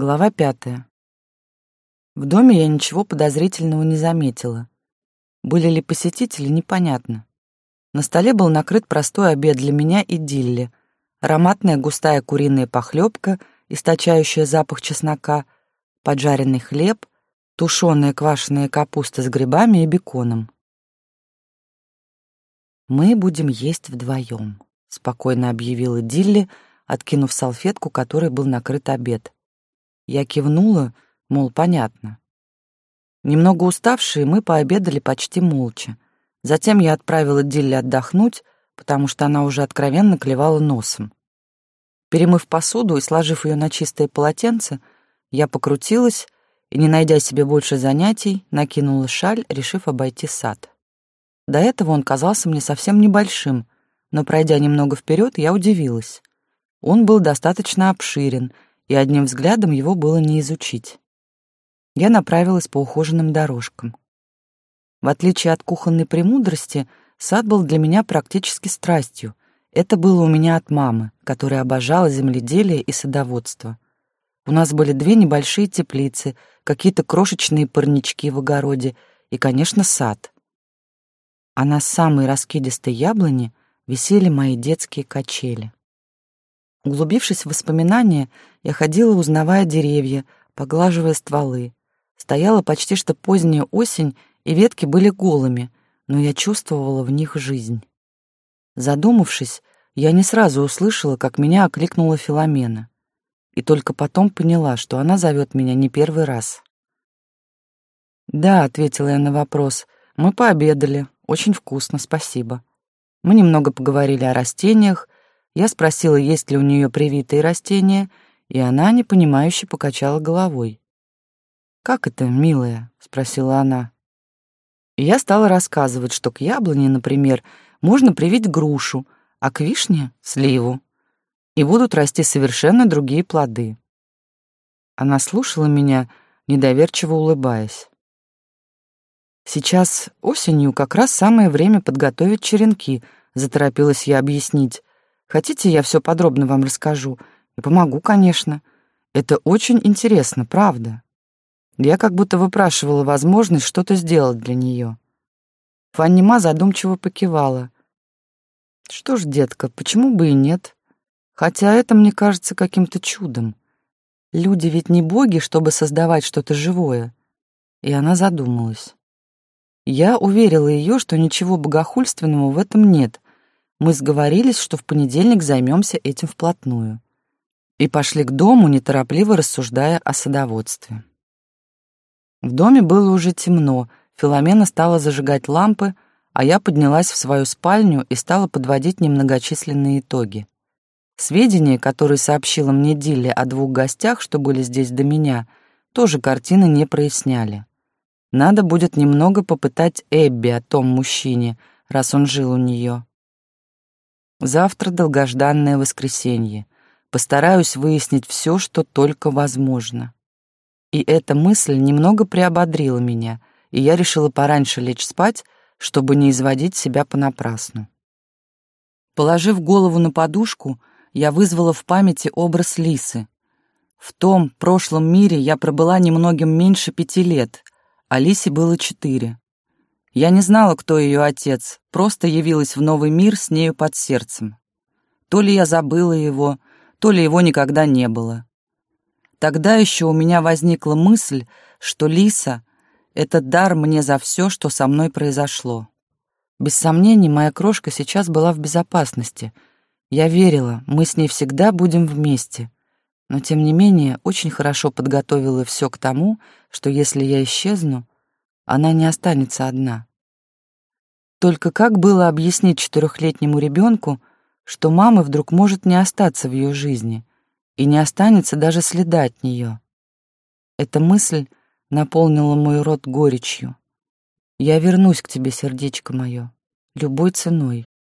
Глава пятая. В доме я ничего подозрительного не заметила. Были ли посетители, непонятно. На столе был накрыт простой обед для меня и Дилли. Ароматная густая куриная похлебка, источающая запах чеснока, поджаренный хлеб, тушеная квашеная капуста с грибами и беконом. «Мы будем есть вдвоем», — спокойно объявила Дилли, откинув салфетку, которой был накрыт обед. Я кивнула, мол, понятно. Немного уставшие, мы пообедали почти молча. Затем я отправила Дилли отдохнуть, потому что она уже откровенно клевала носом. Перемыв посуду и сложив ее на чистое полотенце, я покрутилась и, не найдя себе больше занятий, накинула шаль, решив обойти сад. До этого он казался мне совсем небольшим, но, пройдя немного вперед, я удивилась. Он был достаточно обширен, и одним взглядом его было не изучить. Я направилась по ухоженным дорожкам. В отличие от кухонной премудрости, сад был для меня практически страстью. Это было у меня от мамы, которая обожала земледелие и садоводство. У нас были две небольшие теплицы, какие-то крошечные парнички в огороде и, конечно, сад. А на самой раскидистой яблоне висели мои детские качели. Углубившись в воспоминания, я ходила, узнавая деревья, поглаживая стволы. Стояла почти что поздняя осень, и ветки были голыми, но я чувствовала в них жизнь. Задумавшись, я не сразу услышала, как меня окликнула Филомена. И только потом поняла, что она зовет меня не первый раз. «Да», — ответила я на вопрос, — «мы пообедали. Очень вкусно, спасибо». Мы немного поговорили о растениях, я спросила, есть ли у нее привитые растения, и она, непонимающе, покачала головой. «Как это, милая?» — спросила она. И я стала рассказывать, что к яблоне, например, можно привить грушу, а к вишне — сливу. И будут расти совершенно другие плоды. Она слушала меня, недоверчиво улыбаясь. «Сейчас осенью как раз самое время подготовить черенки», — заторопилась я объяснить. Хотите, я все подробно вам расскажу? И помогу, конечно. Это очень интересно, правда. Я как будто выпрашивала возможность что-то сделать для нее. Фаннима задумчиво покивала. Что ж, детка, почему бы и нет? Хотя это мне кажется каким-то чудом. Люди ведь не боги, чтобы создавать что-то живое. И она задумалась. Я уверила ее, что ничего богохульственного в этом нет, мы сговорились, что в понедельник займемся этим вплотную. И пошли к дому, неторопливо рассуждая о садоводстве. В доме было уже темно, Филомена стала зажигать лампы, а я поднялась в свою спальню и стала подводить немногочисленные итоги. Сведения, которые сообщила мне Дилли о двух гостях, что были здесь до меня, тоже картины не проясняли. Надо будет немного попытать Эбби о том мужчине, раз он жил у нее. Завтра долгожданное воскресенье. Постараюсь выяснить все, что только возможно. И эта мысль немного приободрила меня, и я решила пораньше лечь спать, чтобы не изводить себя понапрасну. Положив голову на подушку, я вызвала в памяти образ Лисы. В том прошлом мире я пробыла немногим меньше пяти лет, а Лисе было четыре. Я не знала, кто ее отец, просто явилась в новый мир с нею под сердцем. То ли я забыла его, то ли его никогда не было. Тогда еще у меня возникла мысль, что Лиса — это дар мне за все, что со мной произошло. Без сомнений, моя крошка сейчас была в безопасности. Я верила, мы с ней всегда будем вместе. Но, тем не менее, очень хорошо подготовила все к тому, что если я исчезну, она не останется одна. Только как было объяснить четырехлетнему ребенку, что мама вдруг может не остаться в ее жизни и не останется даже следа от нее? Эта мысль наполнила мой рот горечью. Я вернусь к тебе, сердечко мое, любой ценой.